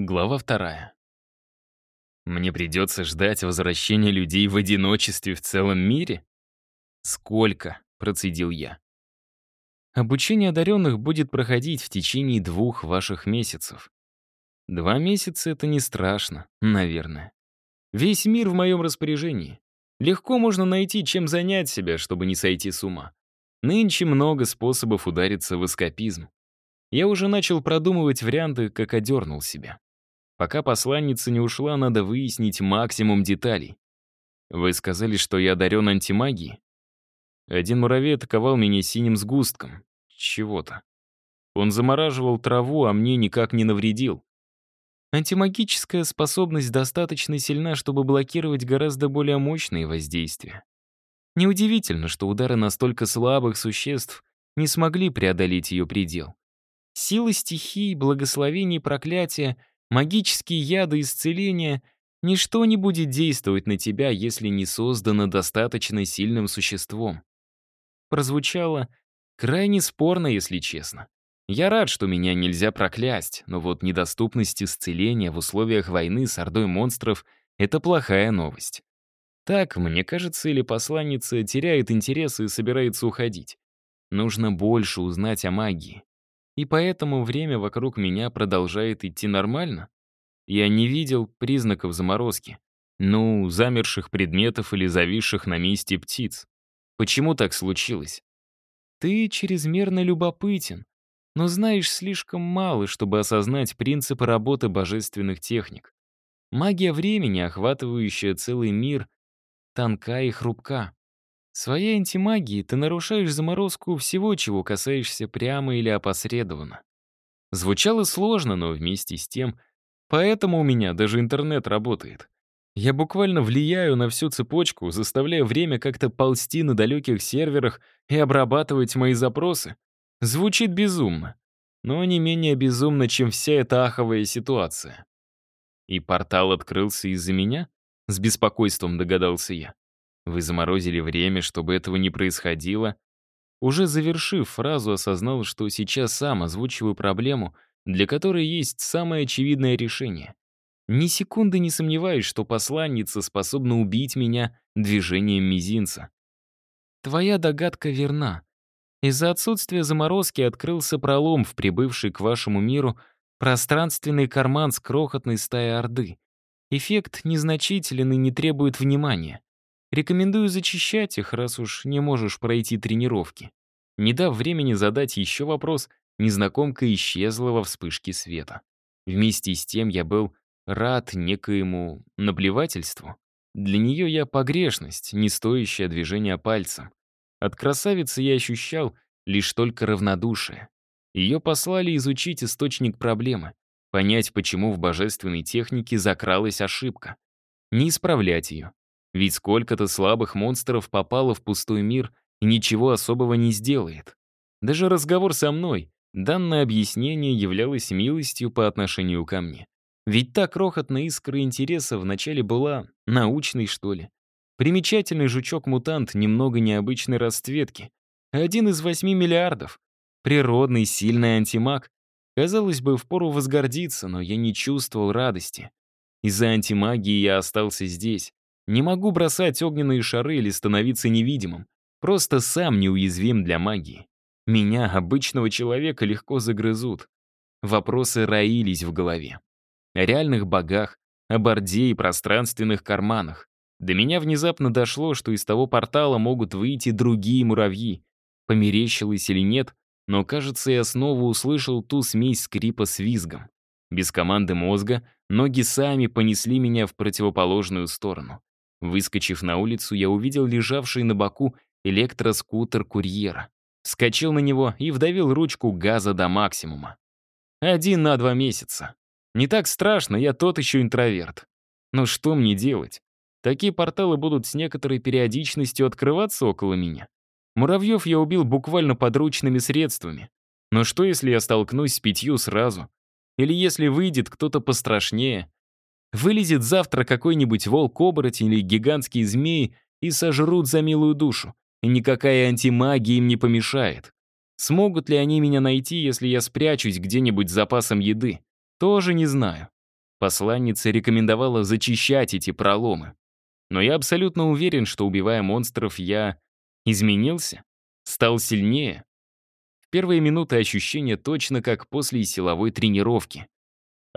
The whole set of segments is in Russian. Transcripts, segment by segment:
Глава вторая. Мне придется ждать возвращения людей в одиночестве в целом мире? Сколько? Процедил я. Обучение одаренных будет проходить в течение двух ваших месяцев. Два месяца — это не страшно, наверное. Весь мир в моем распоряжении. Легко можно найти, чем занять себя, чтобы не сойти с ума. Нынче много способов удариться в эскапизм. Я уже начал продумывать варианты, как одернул себя. Пока посланница не ушла, надо выяснить максимум деталей. Вы сказали, что я одарен антимагией? Один муравей атаковал меня синим сгустком. Чего-то. Он замораживал траву, а мне никак не навредил. Антимагическая способность достаточно сильна, чтобы блокировать гораздо более мощные воздействия. Неудивительно, что удары настолько слабых существ не смогли преодолеть ее предел. Силы стихий, благословений и проклятия Магические яды исцеления — ничто не будет действовать на тебя, если не создано достаточно сильным существом. Прозвучало крайне спорно, если честно. Я рад, что меня нельзя проклясть, но вот недоступность исцеления в условиях войны с ордой монстров — это плохая новость. Так, мне кажется, или посланница теряет интерес и собирается уходить. Нужно больше узнать о магии. И поэтому время вокруг меня продолжает идти нормально? Я не видел признаков заморозки. Ну, замерших предметов или зависших на месте птиц. Почему так случилось? Ты чрезмерно любопытен, но знаешь слишком мало, чтобы осознать принципы работы божественных техник. Магия времени, охватывающая целый мир, тонка и хрупка. Своей антимагией ты нарушаешь заморозку всего, чего касаешься прямо или опосредованно. Звучало сложно, но вместе с тем, поэтому у меня даже интернет работает. Я буквально влияю на всю цепочку, заставляя время как-то ползти на далеких серверах и обрабатывать мои запросы. Звучит безумно, но не менее безумно, чем вся эта аховая ситуация. И портал открылся из-за меня? С беспокойством догадался я. Вы заморозили время, чтобы этого не происходило. Уже завершив фразу, осознал, что сейчас сам озвучиваю проблему, для которой есть самое очевидное решение. Ни секунды не сомневаюсь, что посланница способна убить меня движением мизинца. Твоя догадка верна. Из-за отсутствия заморозки открылся пролом в прибывший к вашему миру пространственный карман с крохотной стаей Орды. Эффект незначителен и не требует внимания. Рекомендую зачищать их, раз уж не можешь пройти тренировки. Не дав времени задать еще вопрос, незнакомка исчезла во вспышке света. Вместе с тем я был рад некоему наплевательству. Для нее я погрешность, не стоящая движения пальцем. От красавицы я ощущал лишь только равнодушие. Ее послали изучить источник проблемы, понять, почему в божественной технике закралась ошибка. Не исправлять ее, ведь сколько-то слабых монстров попало в пустой мир и ничего особого не сделает. Даже разговор со мной, данное объяснение являлось милостью по отношению ко мне. Ведь та крохотная искра интереса вначале была научной, что ли. Примечательный жучок-мутант немного необычной расцветки. Один из восьми миллиардов. Природный, сильный антимаг. Казалось бы, впору возгордиться, но я не чувствовал радости. Из-за антимагии я остался здесь, не могу бросать огненные шары или становиться невидимым. Просто сам неуязвим для магии. Меня, обычного человека, легко загрызут. Вопросы роились в голове. О реальных богах, о борде и пространственных карманах. До меня внезапно дошло, что из того портала могут выйти другие муравьи. Померещилось или нет, но, кажется, я снова услышал ту смесь скрипа с визгом. Без команды мозга ноги сами понесли меня в противоположную сторону. Выскочив на улицу, я увидел лежавший на боку электроскутер курьера. Скочил на него и вдавил ручку газа до максимума. Один на два месяца. Не так страшно, я тот еще интроверт. Но что мне делать? Такие порталы будут с некоторой периодичностью открываться около меня. Муравьев я убил буквально подручными средствами. Но что, если я столкнусь с пятью сразу? Или если выйдет кто-то пострашнее? Вылезет завтра какой-нибудь волк-оборотень или гигантские змеи и сожрут за милую душу, и никакая антимагия им не помешает. Смогут ли они меня найти, если я спрячусь где-нибудь с запасом еды? Тоже не знаю. Посланница рекомендовала зачищать эти проломы. Но я абсолютно уверен, что, убивая монстров, я изменился, стал сильнее. В первые минуты ощущения точно как после силовой тренировки.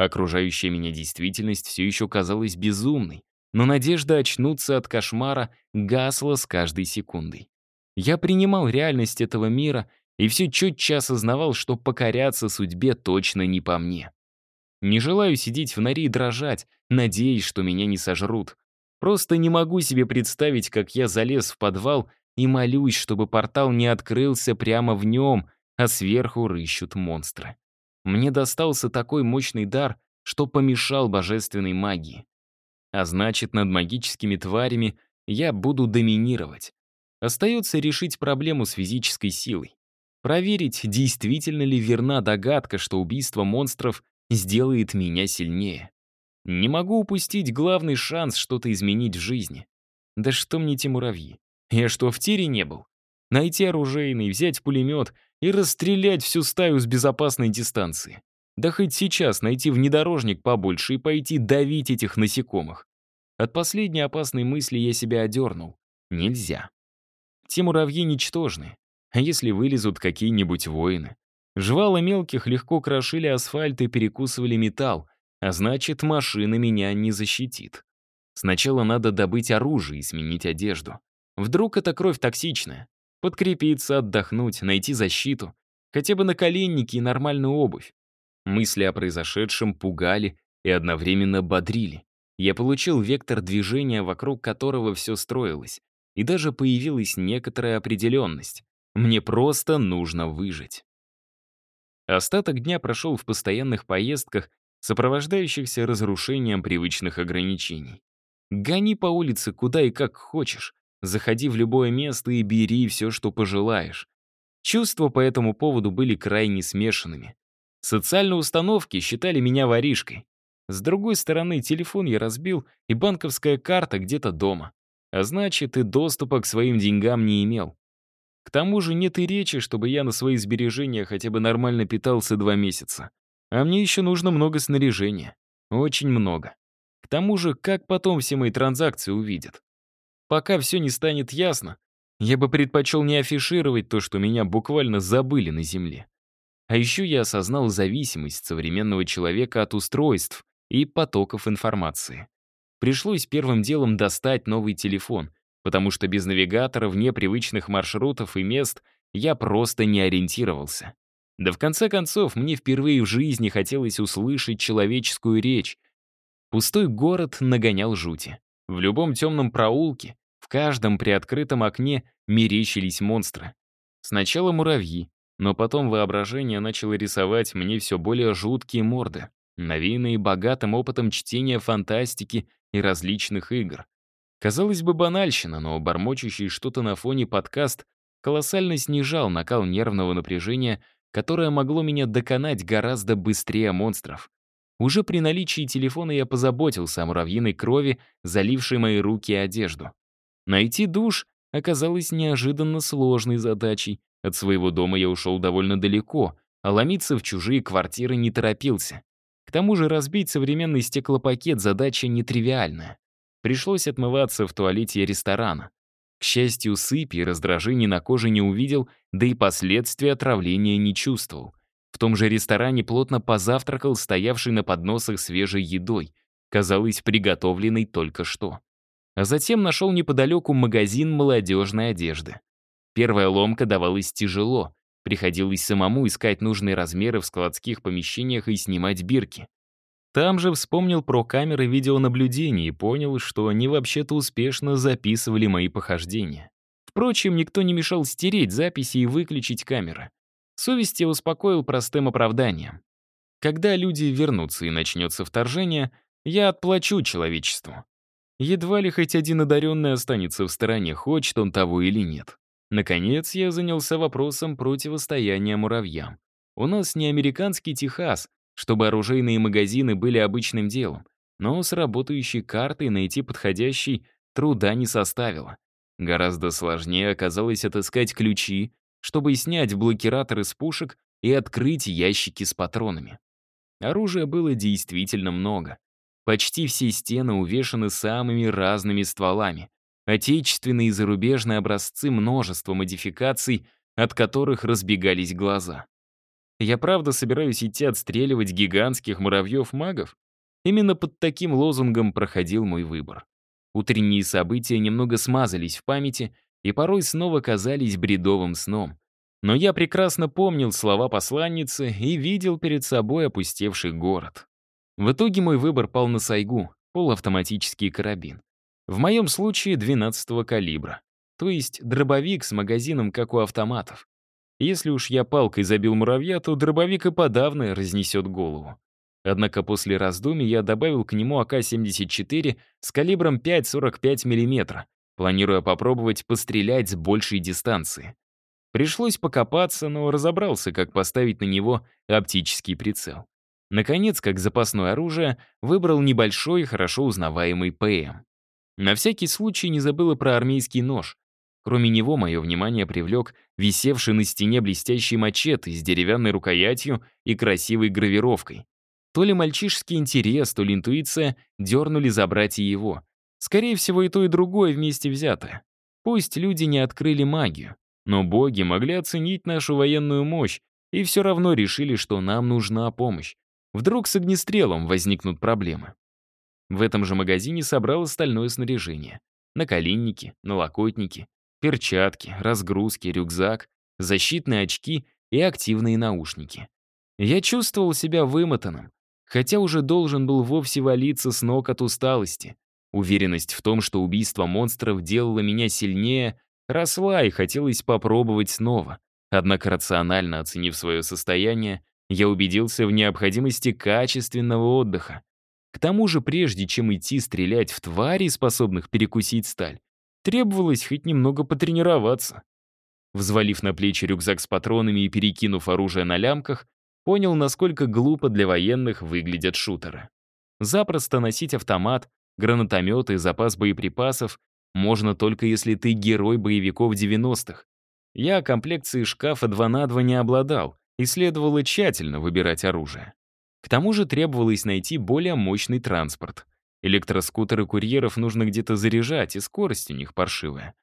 Окружающая меня действительность все еще казалась безумной, но надежда очнуться от кошмара гасла с каждой секундой. Я принимал реальность этого мира и все четче осознавал, что покоряться судьбе точно не по мне. Не желаю сидеть в норе и дрожать, надеясь, что меня не сожрут. Просто не могу себе представить, как я залез в подвал и молюсь, чтобы портал не открылся прямо в нем, а сверху рыщут монстры. Мне достался такой мощный дар, что помешал божественной магии. А значит, над магическими тварями я буду доминировать. Остается решить проблему с физической силой. Проверить, действительно ли верна догадка, что убийство монстров сделает меня сильнее. Не могу упустить главный шанс что-то изменить в жизни. Да что мне те муравьи? Я что, в тире не был? Найти оружейный, взять пулемет и расстрелять всю стаю с безопасной дистанции. Да хоть сейчас найти внедорожник побольше и пойти давить этих насекомых. От последней опасной мысли я себя одернул. Нельзя. Те муравьи ничтожны. А если вылезут какие-нибудь воины? Жвалы мелких легко крошили асфальт и перекусывали металл, а значит, машина меня не защитит. Сначала надо добыть оружие и сменить одежду. Вдруг эта кровь токсичная? Подкрепиться, отдохнуть, найти защиту. Хотя бы наколенники и нормальную обувь. Мысли о произошедшем пугали и одновременно бодрили. Я получил вектор движения, вокруг которого все строилось. И даже появилась некоторая определенность. Мне просто нужно выжить. Остаток дня прошел в постоянных поездках, сопровождающихся разрушением привычных ограничений. Гони по улице куда и как хочешь, заходи в любое место и бери все, что пожелаешь. Чувства по этому поводу были крайне смешанными. Социальные установки считали меня воришкой. С другой стороны, телефон я разбил, и банковская карта где-то дома. А значит, и доступа к своим деньгам не имел. К тому же нет и речи, чтобы я на свои сбережения хотя бы нормально питался два месяца. А мне еще нужно много снаряжения. Очень много. К тому же, как потом все мои транзакции увидят? Пока все не станет ясно, я бы предпочел не афишировать то, что меня буквально забыли на Земле. А еще я осознал зависимость современного человека от устройств и потоков информации. Пришлось первым делом достать новый телефон — потому что без навигатора вне привычных маршрутов и мест я просто не ориентировался. Да в конце концов, мне впервые в жизни хотелось услышать человеческую речь. Пустой город нагонял жути. В любом темном проулке, в каждом приоткрытом окне мерещились монстры. Сначала муравьи, но потом воображение начало рисовать мне все более жуткие морды, навеянные богатым опытом чтения фантастики и различных игр. Казалось бы, банальщина, но бормочущий что-то на фоне подкаст колоссально снижал накал нервного напряжения, которое могло меня доконать гораздо быстрее монстров. Уже при наличии телефона я позаботился о муравьиной крови, залившей мои руки и одежду. Найти душ оказалось неожиданно сложной задачей. От своего дома я ушел довольно далеко, а ломиться в чужие квартиры не торопился. К тому же разбить современный стеклопакет задача нетривиальная. Пришлось отмываться в туалете ресторана. К счастью, сыпи и раздражений на коже не увидел, да и последствия отравления не чувствовал. В том же ресторане плотно позавтракал стоявший на подносах свежей едой, казалось, приготовленной только что. А затем нашел неподалеку магазин молодежной одежды. Первая ломка давалась тяжело, приходилось самому искать нужные размеры в складских помещениях и снимать бирки. Там же вспомнил про камеры видеонаблюдения и понял, что они вообще-то успешно записывали мои похождения. Впрочем, никто не мешал стереть записи и выключить камеры. Совесть я успокоил простым оправданием. Когда люди вернутся и начнется вторжение, я отплачу человечеству. Едва ли хоть один одаренный останется в стороне, хочет он того или нет. Наконец, я занялся вопросом противостояния муравьям. У нас не американский Техас, чтобы оружейные магазины были обычным делом, но с работающей картой найти подходящий труда не составило. Гораздо сложнее оказалось отыскать ключи, чтобы снять блокиратор из пушек и открыть ящики с патронами. Оружия было действительно много. Почти все стены увешаны самыми разными стволами. Отечественные и зарубежные образцы множества модификаций, от которых разбегались глаза. Я правда собираюсь идти отстреливать гигантских муравьев-магов? Именно под таким лозунгом проходил мой выбор. Утренние события немного смазались в памяти и порой снова казались бредовым сном. Но я прекрасно помнил слова посланницы и видел перед собой опустевший город. В итоге мой выбор пал на Сайгу, полуавтоматический карабин. В моем случае 12-го калибра, то есть дробовик с магазином, как у автоматов. Если уж я палкой забил муравья, то дробовик и подавно разнесет голову. Однако после раздумий я добавил к нему АК-74 с калибром 5,45 мм, планируя попробовать пострелять с большей дистанции. Пришлось покопаться, но разобрался, как поставить на него оптический прицел. Наконец, как запасное оружие, выбрал небольшой, хорошо узнаваемый ПМ. На всякий случай не забыла про армейский нож. Кроме него мое внимание привлек висевший на стене блестящий мачете с деревянной рукоятью и красивой гравировкой. То ли мальчишеский интерес, то ли интуиция дернули забрать и его. Скорее всего, и то, и другое вместе взятое. Пусть люди не открыли магию, но боги могли оценить нашу военную мощь и все равно решили, что нам нужна помощь. Вдруг с огнестрелом возникнут проблемы. В этом же магазине собрал остальное снаряжение. Наколенники, налокотники, перчатки, разгрузки, рюкзак, защитные очки и активные наушники. Я чувствовал себя вымотанным, хотя уже должен был вовсе валиться с ног от усталости. Уверенность в том, что убийство монстров делало меня сильнее, Росла и хотелось попробовать снова. Однако рационально оценив свое состояние, я убедился в необходимости качественного отдыха. К тому же, прежде чем идти стрелять в тварей, способных перекусить сталь, требовалось хоть немного потренироваться. Взвалив на плечи рюкзак с патронами и перекинув оружие на лямках, понял, насколько глупо для военных выглядят шутеры. Запросто носить автомат, гранатометы и запас боеприпасов можно только если ты герой боевиков 90-х. Я комплекции шкафа 2 на 2 не обладал, и следовало тщательно выбирать оружие. К тому же требовалось найти более мощный транспорт. Электроскутеры курьеров нужно где-то заряжать, и скорость у них паршивая.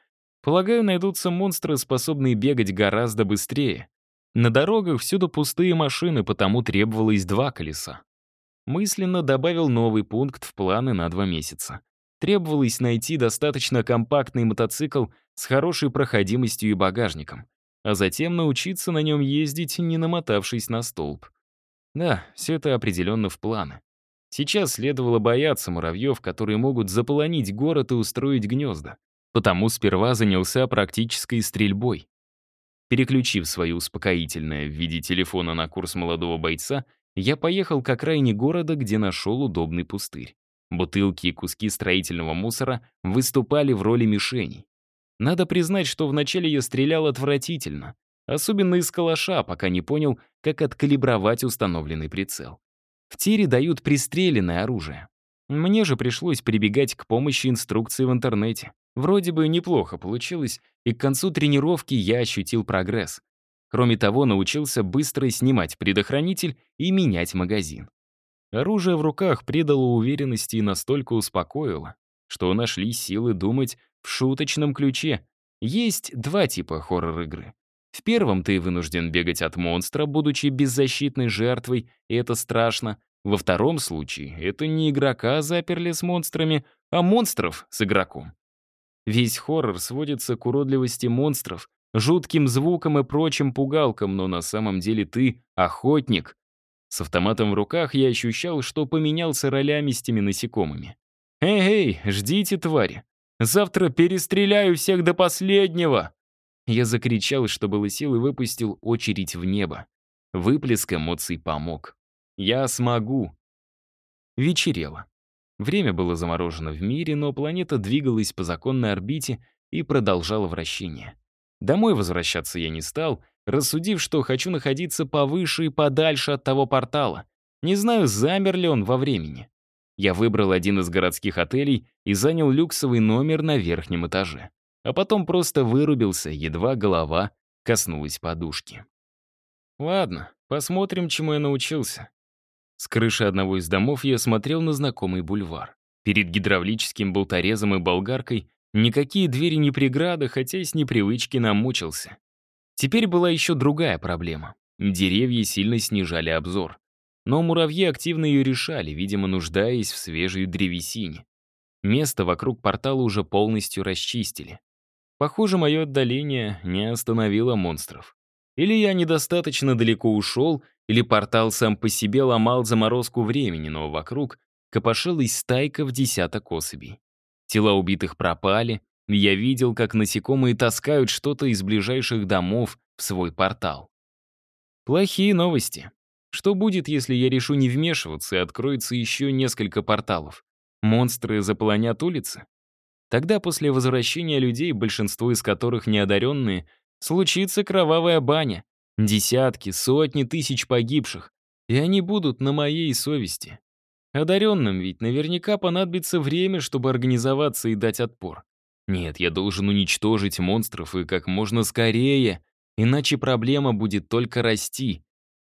Полагаю, найдутся монстры, способные бегать гораздо быстрее. На дорогах всюду пустые машины, потому требовалось два колеса. Мысленно добавил новый пункт в планы на два месяца. Требовалось найти достаточно компактный мотоцикл с хорошей проходимостью и багажником, а затем научиться на нем ездить, не намотавшись на столб. Да, все это определенно в планы. Сейчас следовало бояться муравьев, которые могут заполонить город и устроить гнезда. Потому сперва занялся практической стрельбой. Переключив свое успокоительное в виде телефона на курс молодого бойца, я поехал к окраине города, где нашел удобный пустырь. Бутылки и куски строительного мусора выступали в роли мишеней. Надо признать, что вначале я стрелял отвратительно, особенно из калаша, пока не понял, как откалибровать установленный прицел. В тире дают пристреленное оружие. Мне же пришлось прибегать к помощи инструкции в интернете. Вроде бы неплохо получилось, и к концу тренировки я ощутил прогресс. Кроме того, научился быстро снимать предохранитель и менять магазин. Оружие в руках придало уверенности и настолько успокоило, что нашли силы думать в шуточном ключе. Есть два типа хоррор-игры. В первом ты вынужден бегать от монстра, будучи беззащитной жертвой, и это страшно. Во втором случае это не игрока заперли с монстрами, а монстров с игроком. Весь хоррор сводится к уродливости монстров, жутким звукам и прочим пугалкам, но на самом деле ты — охотник, с автоматом в руках я ощущал, что поменялся ролями с теми насекомыми. «Эй-эй, ждите, твари! Завтра перестреляю всех до последнего!» Я закричал, что было сил, и выпустил очередь в небо. Выплеск эмоций помог. «Я смогу!» Вечерело. Время было заморожено в мире, но планета двигалась по законной орбите и продолжала вращение. Домой возвращаться я не стал, рассудив, что хочу находиться повыше и подальше от того портала. Не знаю, замер ли он во времени. Я выбрал один из городских отелей и занял люксовый номер на верхнем этаже. А потом просто вырубился, едва голова коснулась подушки. Ладно, посмотрим, чему я научился. С крыши одного из домов я смотрел на знакомый бульвар. Перед гидравлическим болторезом и болгаркой никакие двери не преграда, хотя и с непривычки намучился. Теперь была еще другая проблема. Деревья сильно снижали обзор. Но муравьи активно ее решали, видимо, нуждаясь в свежей древесине. Место вокруг портала уже полностью расчистили. Похоже, мое отдаление не остановило монстров. Или я недостаточно далеко ушел, или портал сам по себе ломал заморозку времени, но вокруг копошилась стайка в десяток особей. Тела убитых пропали, я видел, как насекомые таскают что-то из ближайших домов в свой портал. Плохие новости. Что будет, если я решу не вмешиваться и откроется еще несколько порталов? Монстры заполонят улицы? Тогда после возвращения людей, большинство из которых неодаренные, случится кровавая баня. Десятки, сотни тысяч погибших. И они будут на моей совести. Одаренным ведь наверняка понадобится время, чтобы организоваться и дать отпор. Нет, я должен уничтожить монстров и как можно скорее, иначе проблема будет только расти.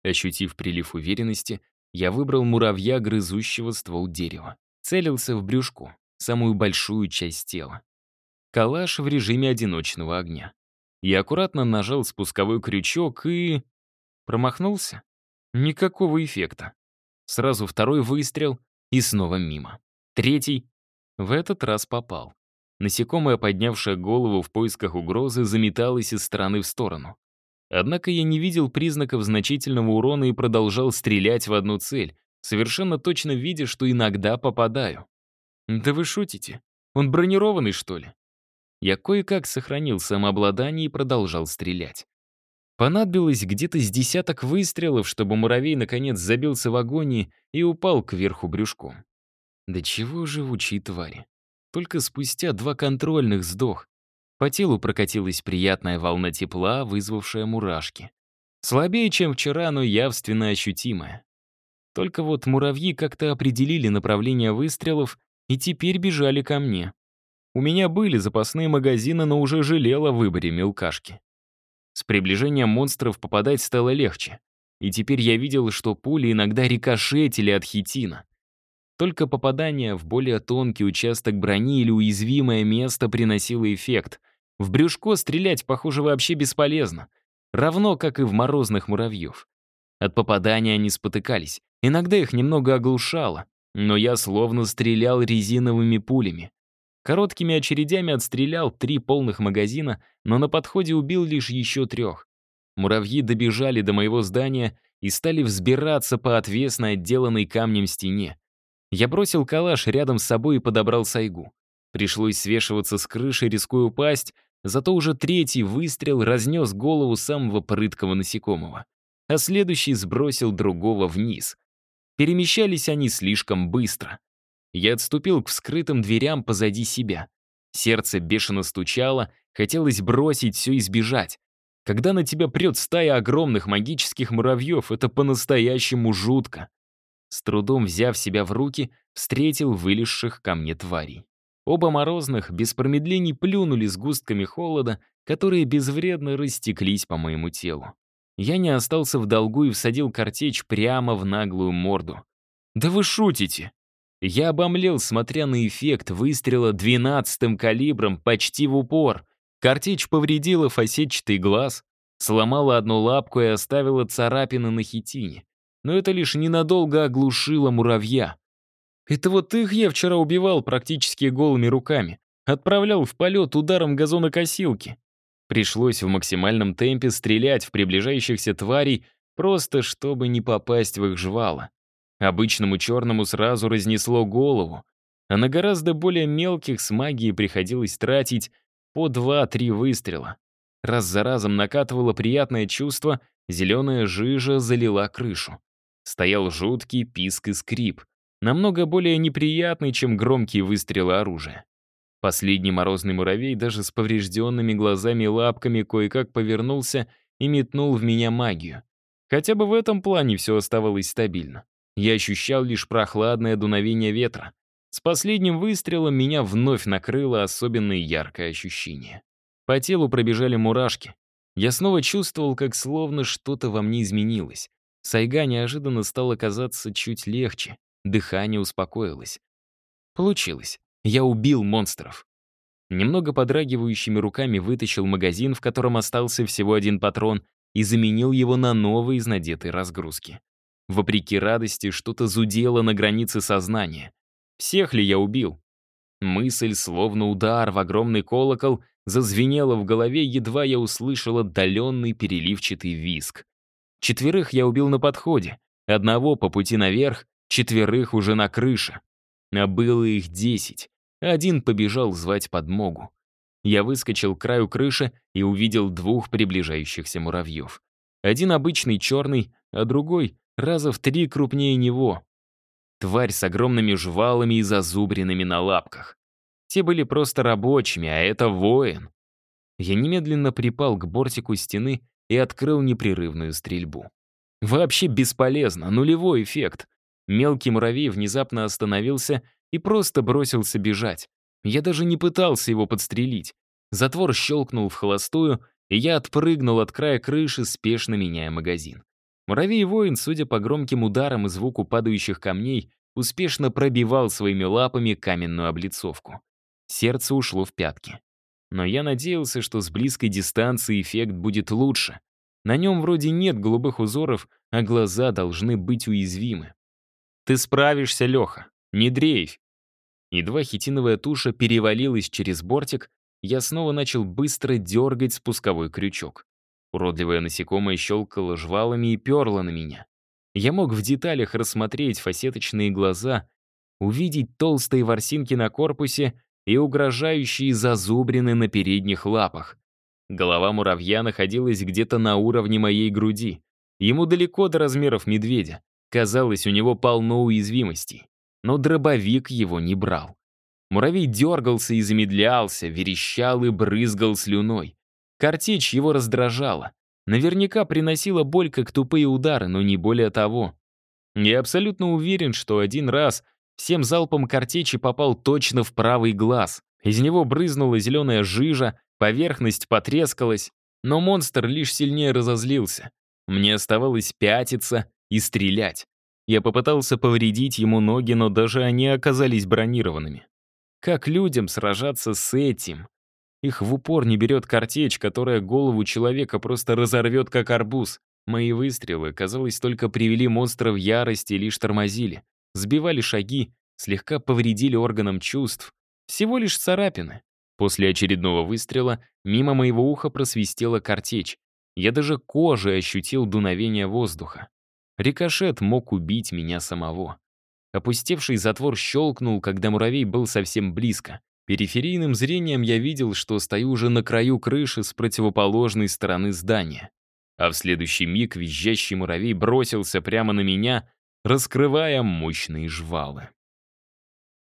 Ощутив прилив уверенности, я выбрал муравья, грызущего ствол дерева. Целился в брюшку, самую большую часть тела. Калаш в режиме одиночного огня. Я аккуратно нажал спусковой крючок и... Промахнулся? Никакого эффекта. Сразу второй выстрел и снова мимо. Третий. В этот раз попал. Насекомое, поднявшее голову в поисках угрозы, заметалось из стороны в сторону. Однако я не видел признаков значительного урона и продолжал стрелять в одну цель, совершенно точно видя, что иногда попадаю. «Да вы шутите? Он бронированный, что ли?» Я кое-как сохранил самообладание и продолжал стрелять. Понадобилось где-то с десяток выстрелов, чтобы муравей наконец забился в агонии и упал кверху брюшком. Да чего живучие твари. Только спустя два контрольных сдох. По телу прокатилась приятная волна тепла, вызвавшая мурашки. Слабее, чем вчера, но явственно ощутимая. Только вот муравьи как-то определили направление выстрелов и теперь бежали ко мне. У меня были запасные магазины, но уже жалел о выборе мелкашки. С приближением монстров попадать стало легче. И теперь я видел, что пули иногда рикошетили от хитина. Только попадание в более тонкий участок брони или уязвимое место приносило эффект. В брюшко стрелять, похоже, вообще бесполезно. Равно, как и в морозных муравьев. От попадания они спотыкались. Иногда их немного оглушало, но я словно стрелял резиновыми пулями. Короткими очередями отстрелял три полных магазина, но на подходе убил лишь еще трех. Муравьи добежали до моего здания и стали взбираться по отвесной отделанной камнем стене. Я бросил калаш рядом с собой и подобрал сайгу. Пришлось свешиваться с крыши, рискуя упасть, зато уже третий выстрел разнес голову самого прыткого насекомого, а следующий сбросил другого вниз. Перемещались они слишком быстро. Я отступил к вскрытым дверям позади себя. Сердце бешено стучало, хотелось бросить все и сбежать. Когда на тебя прет стая огромных магических муравьев, это по-настоящему жутко. С трудом взяв себя в руки, встретил вылезших ко мне тварей. Оба морозных без промедлений плюнули с густками холода, которые безвредно растеклись по моему телу. Я не остался в долгу и всадил картечь прямо в наглую морду. «Да вы шутите!» Я обомлел, смотря на эффект выстрела двенадцатым калибром почти в упор. Картечь повредила фасетчатый глаз, сломала одну лапку и оставила царапины на хитине. Но это лишь ненадолго оглушило муравья. Это вот их я вчера убивал практически голыми руками. Отправлял в полет ударом газонокосилки. Пришлось в максимальном темпе стрелять в приближающихся тварей, просто чтобы не попасть в их жвала. Обычному черному сразу разнесло голову, а на гораздо более мелких с магией приходилось тратить по два-три выстрела. Раз за разом накатывало приятное чувство, зеленая жижа залила крышу. Стоял жуткий писк и скрип, намного более неприятный, чем громкие выстрелы оружия. Последний морозный муравей даже с поврежденными глазами и лапками кое-как повернулся и метнул в меня магию. Хотя бы в этом плане все оставалось стабильно. Я ощущал лишь прохладное дуновение ветра. С последним выстрелом меня вновь накрыло особенно яркое ощущение. По телу пробежали мурашки. Я снова чувствовал, как словно что-то во мне изменилось. Сайга неожиданно стала казаться чуть легче, дыхание успокоилось. Получилось. Я убил монстров. Немного подрагивающими руками вытащил магазин, в котором остался всего один патрон, и заменил его на новый из надетой разгрузки. Вопреки радости, что-то зудело на границе сознания. Всех ли я убил? Мысль, словно удар в огромный колокол, зазвенела в голове, едва я услышал отдаленный переливчатый виск. Четверых я убил на подходе, одного по пути наверх, четверых уже на крыше. А было их десять. Один побежал звать подмогу. Я выскочил к краю крыши и увидел двух приближающихся муравьев. Один обычный черный, а другой раза в три крупнее него. Тварь с огромными жвалами и зазубринами на лапках. Те были просто рабочими, а это воин. Я немедленно припал к бортику стены и открыл непрерывную стрельбу. Вообще бесполезно, нулевой эффект. Мелкий муравей внезапно остановился и просто бросился бежать. Я даже не пытался его подстрелить. Затвор щелкнул в холостую, и я отпрыгнул от края крыши, спешно меняя магазин. Муравей-воин, судя по громким ударам и звуку падающих камней, успешно пробивал своими лапами каменную облицовку. Сердце ушло в пятки. Но я надеялся, что с близкой дистанции эффект будет лучше. На нем вроде нет голубых узоров, а глаза должны быть уязвимы. «Ты справишься, Леха, не дрейфь!» Едва хитиновая туша перевалилась через бортик, я снова начал быстро дергать спусковой крючок. Уродливое насекомое щелкало жвалами и перло на меня. Я мог в деталях рассмотреть фасеточные глаза, увидеть толстые ворсинки на корпусе и угрожающие зазубрины на передних лапах. Голова муравья находилась где-то на уровне моей груди. Ему далеко до размеров медведя. Казалось, у него полно уязвимостей но дробовик его не брал. Муравей дергался и замедлялся, верещал и брызгал слюной. Картечь его раздражала. Наверняка приносила боль, как тупые удары, но не более того. Я абсолютно уверен, что один раз всем залпом картечи попал точно в правый глаз. Из него брызнула зеленая жижа, поверхность потрескалась, но монстр лишь сильнее разозлился. Мне оставалось пятиться и стрелять. Я попытался повредить ему ноги, но даже они оказались бронированными. Как людям сражаться с этим? Их в упор не берет картечь, которая голову человека просто разорвет, как арбуз. Мои выстрелы, казалось, только привели монстра в ярость и лишь тормозили. Сбивали шаги, слегка повредили органам чувств. Всего лишь царапины. После очередного выстрела мимо моего уха просвистела картечь. Я даже кожей ощутил дуновение воздуха. Рикошет мог убить меня самого. Опустевший затвор щелкнул, когда муравей был совсем близко. Периферийным зрением я видел, что стою уже на краю крыши с противоположной стороны здания. А в следующий миг визжащий муравей бросился прямо на меня, раскрывая мощные жвалы.